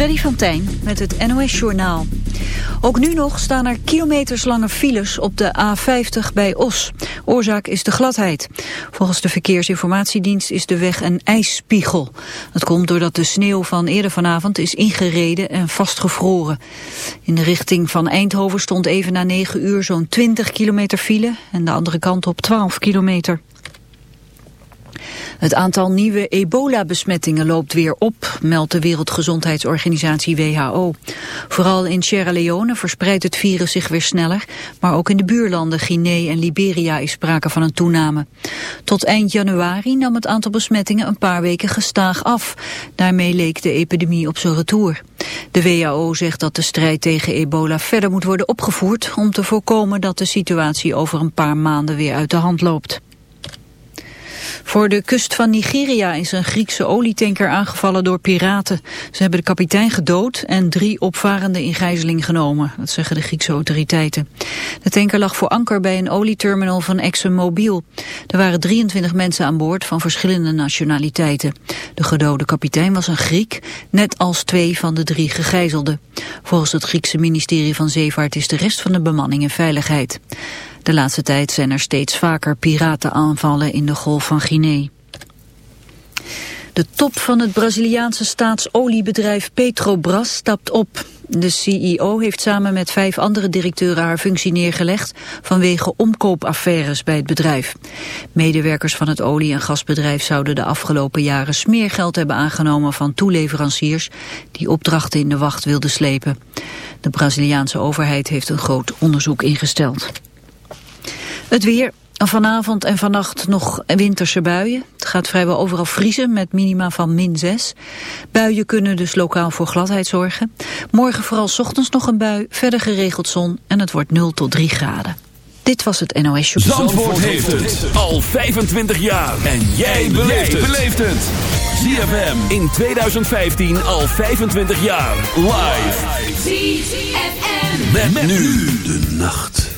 Freddy van Tijn met het NOS-journaal. Ook nu nog staan er kilometerslange files op de A50 bij Os. Oorzaak is de gladheid. Volgens de Verkeersinformatiedienst is de weg een ijsspiegel. Dat komt doordat de sneeuw van eerder vanavond is ingereden en vastgevroren. In de richting van Eindhoven stond even na 9 uur zo'n 20 kilometer file... en de andere kant op 12 kilometer. Het aantal nieuwe ebola-besmettingen loopt weer op, meldt de Wereldgezondheidsorganisatie WHO. Vooral in Sierra Leone verspreidt het virus zich weer sneller, maar ook in de buurlanden Guinea en Liberia is sprake van een toename. Tot eind januari nam het aantal besmettingen een paar weken gestaag af. Daarmee leek de epidemie op zijn retour. De WHO zegt dat de strijd tegen ebola verder moet worden opgevoerd om te voorkomen dat de situatie over een paar maanden weer uit de hand loopt. Voor de kust van Nigeria is een Griekse olietanker aangevallen door piraten. Ze hebben de kapitein gedood en drie opvarenden in gijzeling genomen. Dat zeggen de Griekse autoriteiten. De tanker lag voor anker bij een olieterminal van ExxonMobil. Er waren 23 mensen aan boord van verschillende nationaliteiten. De gedode kapitein was een Griek, net als twee van de drie gegijzelden. Volgens het Griekse ministerie van Zeevaart is de rest van de bemanning in veiligheid. De laatste tijd zijn er steeds vaker piratenaanvallen in de Golf van Guinea. De top van het Braziliaanse staatsoliebedrijf Petrobras stapt op. De CEO heeft samen met vijf andere directeuren haar functie neergelegd vanwege omkoopaffaires bij het bedrijf. Medewerkers van het olie- en gasbedrijf zouden de afgelopen jaren smeergeld hebben aangenomen van toeleveranciers die opdrachten in de wacht wilden slepen. De Braziliaanse overheid heeft een groot onderzoek ingesteld. Het weer. Vanavond en vannacht nog winterse buien. Het gaat vrijwel overal vriezen met minima van min 6. Buien kunnen dus lokaal voor gladheid zorgen. Morgen vooral ochtends nog een bui, verder geregeld zon en het wordt 0 tot 3 graden. Dit was het NOS Show. Zandvoort, Zandvoort heeft het al 25 jaar. En jij beleeft het. ZFM in 2015 al 25 jaar. Live. ZFM. met nu de nacht.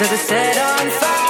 Does it set on fire?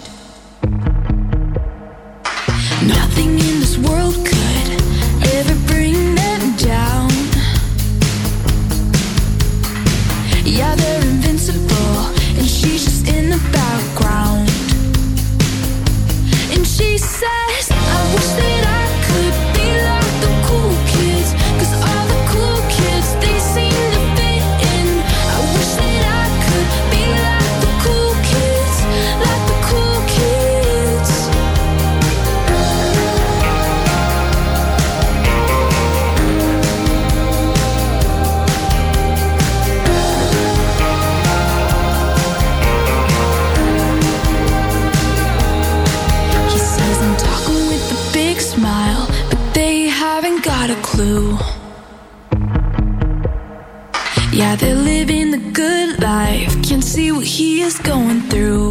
Life. Can't see what he is going through.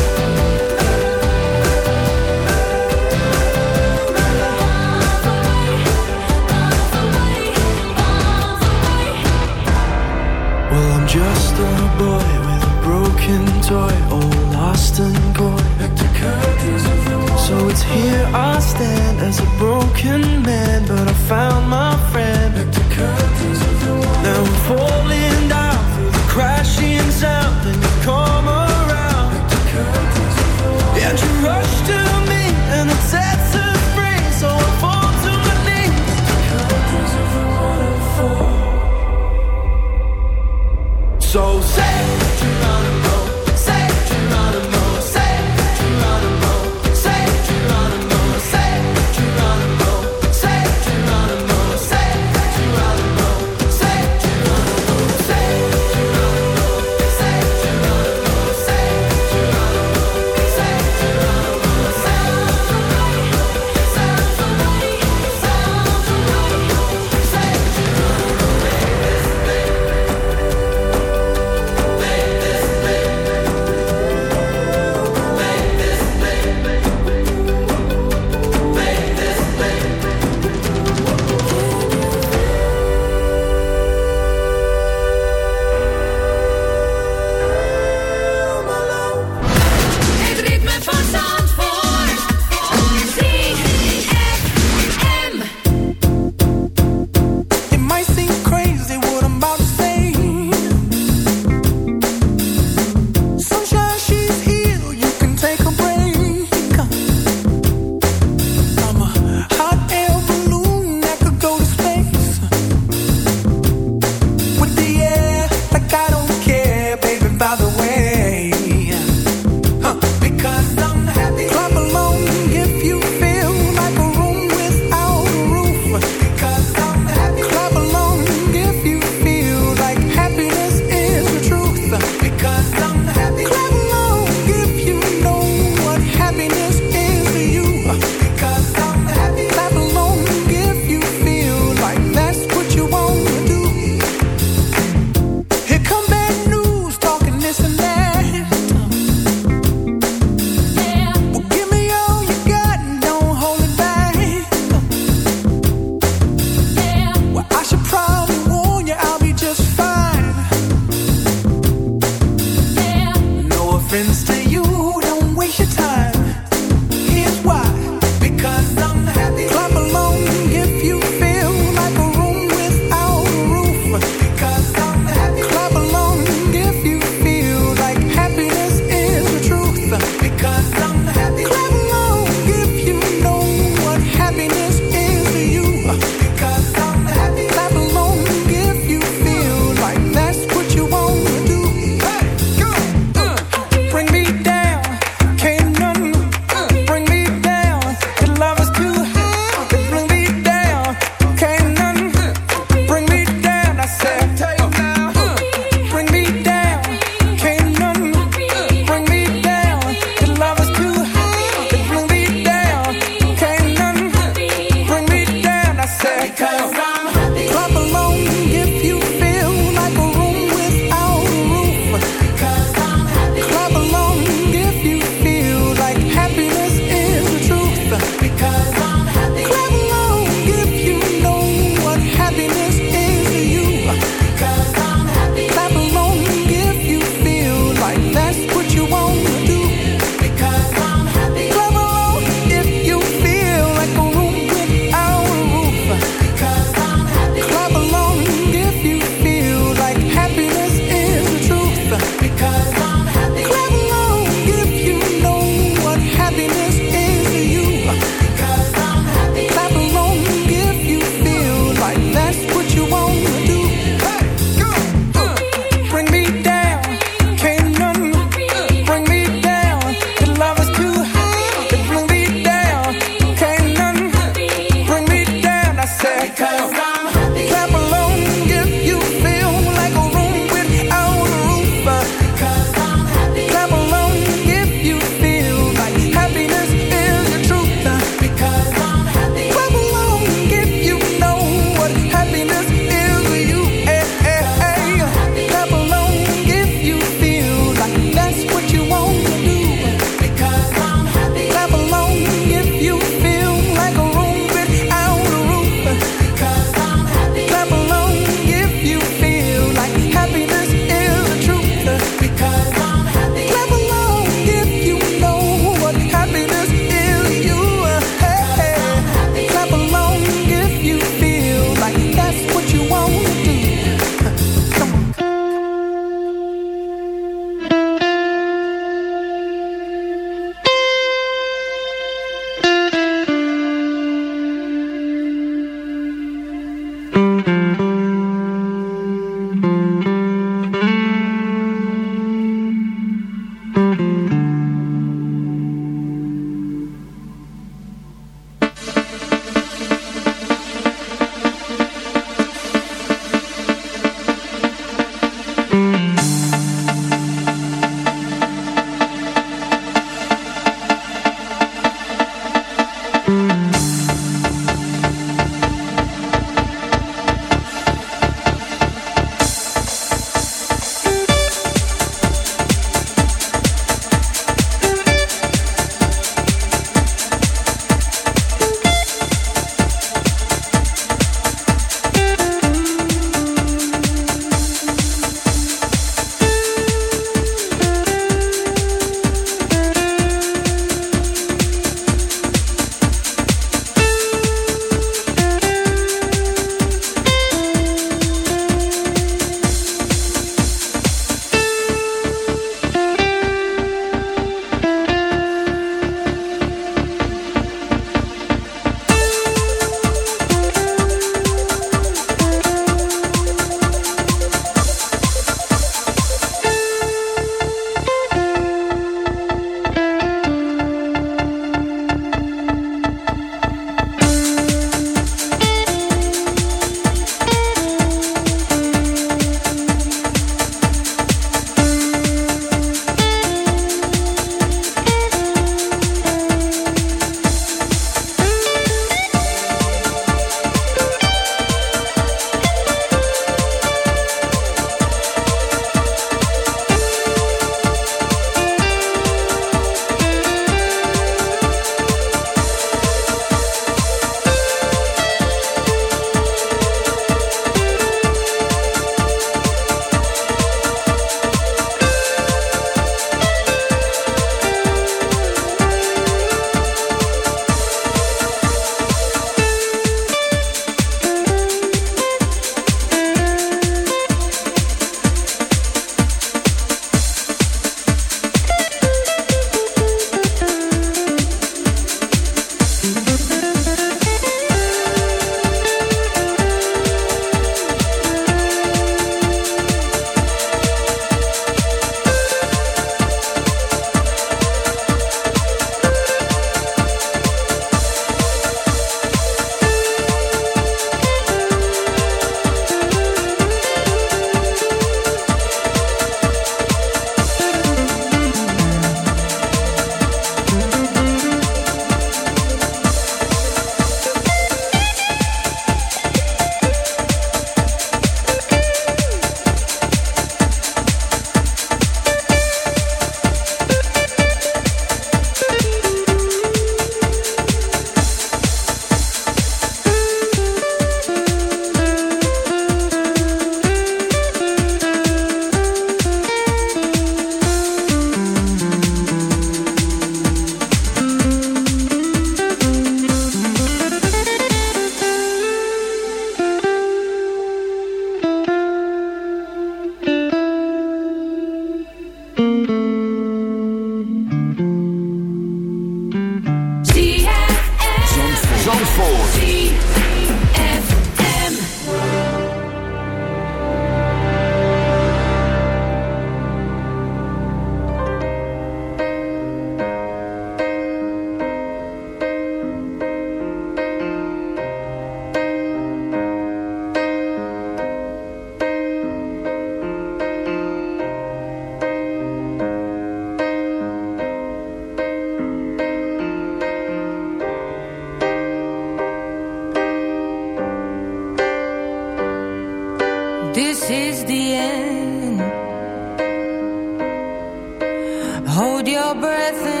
Hold your breath